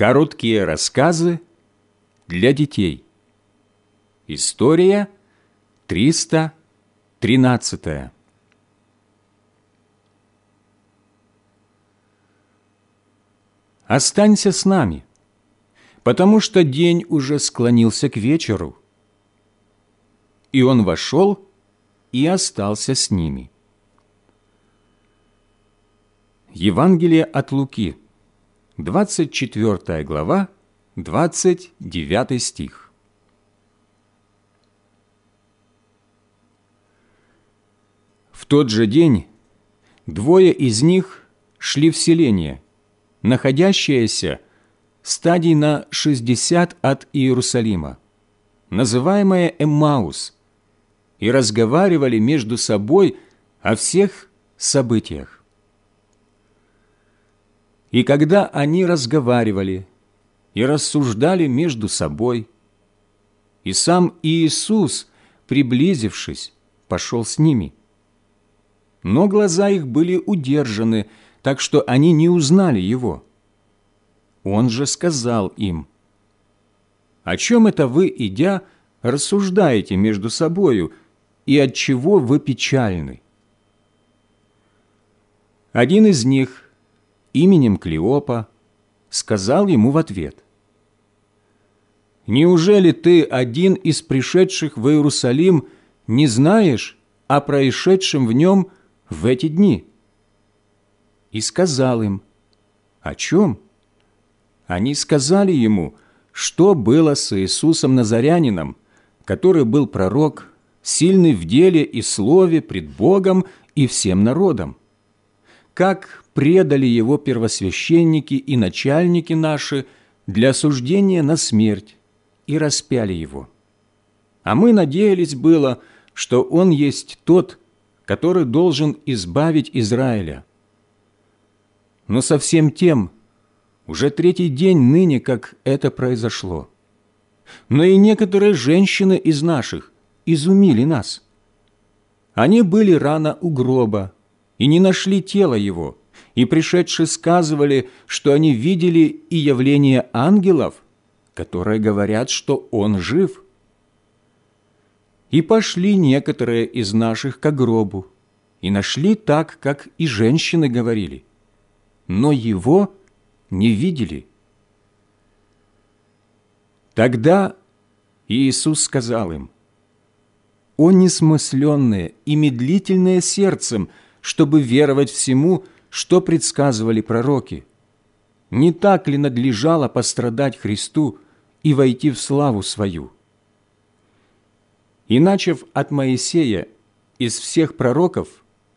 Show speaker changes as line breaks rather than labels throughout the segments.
Короткие рассказы для детей. История 313. Останься с нами, потому что день уже склонился к вечеру. И он вошел и остался с ними. Евангелие от Луки, 24 глава, 29 стих. В тот же день двое из них шли в селение, находящееся стадий на 60 от Иерусалима, называемое Эммаус, и разговаривали между собой о всех событиях. И когда они разговаривали и рассуждали между собой, и сам Иисус, приблизившись, пошел с ними. Но глаза их были удержаны, так что они не узнали Его. Он же сказал им, «О чем это вы, идя, рассуждаете между собою, и от чего вы печальны?» Один из них – именем Клеопа, сказал ему в ответ, «Неужели ты, один из пришедших в Иерусалим, не знаешь о происшедшем в нем в эти дни?» И сказал им, «О чем?» Они сказали ему, что было с Иисусом Назарянином, который был пророк, сильный в деле и слове пред Богом и всем народом как предали его первосвященники и начальники наши для осуждения на смерть и распяли его. А мы надеялись было, что он есть тот, который должен избавить Израиля. Но со всем тем уже третий день ныне, как это произошло. Но и некоторые женщины из наших изумили нас. Они были рано у гроба, и не нашли тела его, и пришедшие сказывали, что они видели и явление ангелов, которые говорят, что он жив. И пошли некоторые из наших к гробу, и нашли так, как и женщины говорили, но его не видели. Тогда Иисус сказал им, «О несмысленные и медлительные сердцем, чтобы веровать всему, что предсказывали пророки. Не так ли надлежало пострадать Христу и войти в славу свою? И, начав от Моисея из всех пророков,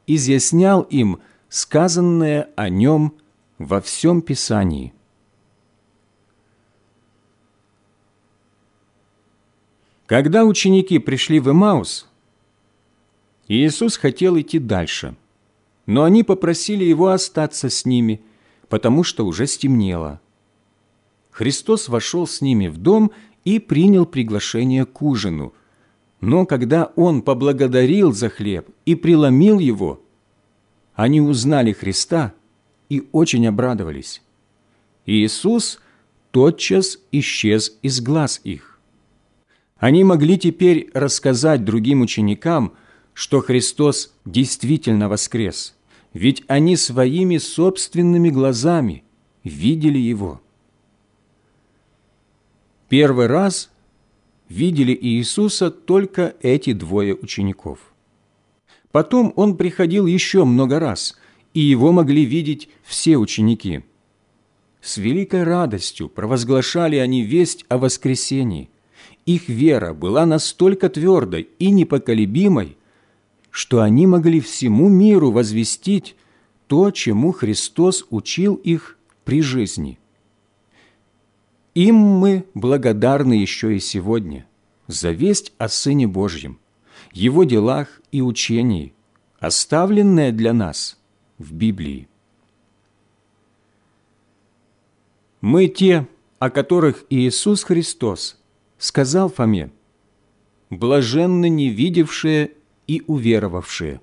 изъяснял им сказанное о нем во всем Писании. Когда ученики пришли в Имаус, Иисус хотел идти дальше – но они попросили его остаться с ними, потому что уже стемнело. Христос вошел с ними в дом и принял приглашение к ужину. Но когда Он поблагодарил за хлеб и преломил его, они узнали Христа и очень обрадовались. Иисус тотчас исчез из глаз их. Они могли теперь рассказать другим ученикам, что Христос действительно воскрес, ведь они своими собственными глазами видели Его. Первый раз видели Иисуса только эти двое учеников. Потом Он приходил еще много раз, и Его могли видеть все ученики. С великой радостью провозглашали они весть о воскресении. Их вера была настолько твердой и непоколебимой, что они могли всему миру возвестить то, чему Христос учил их при жизни. Им мы благодарны еще и сегодня за весть о Сыне Божьем, Его делах и учении, оставленное для нас в Библии. Мы те, о которых Иисус Христос сказал Фоме, «Блаженны не видевшие и уверовавшие.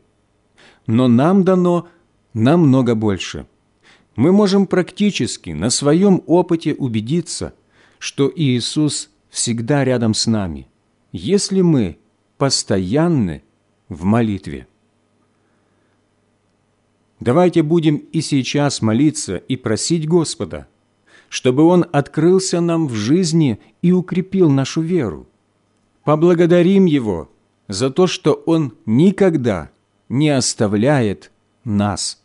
Но нам дано намного больше. мы можем практически на своем опыте убедиться, что Иисус всегда рядом с нами, если мы постоянны в молитве. Давайте будем и сейчас молиться и просить Господа, чтобы Он открылся нам в жизни и укрепил нашу веру. Поблагодарим Его за то, что Он никогда не оставляет нас.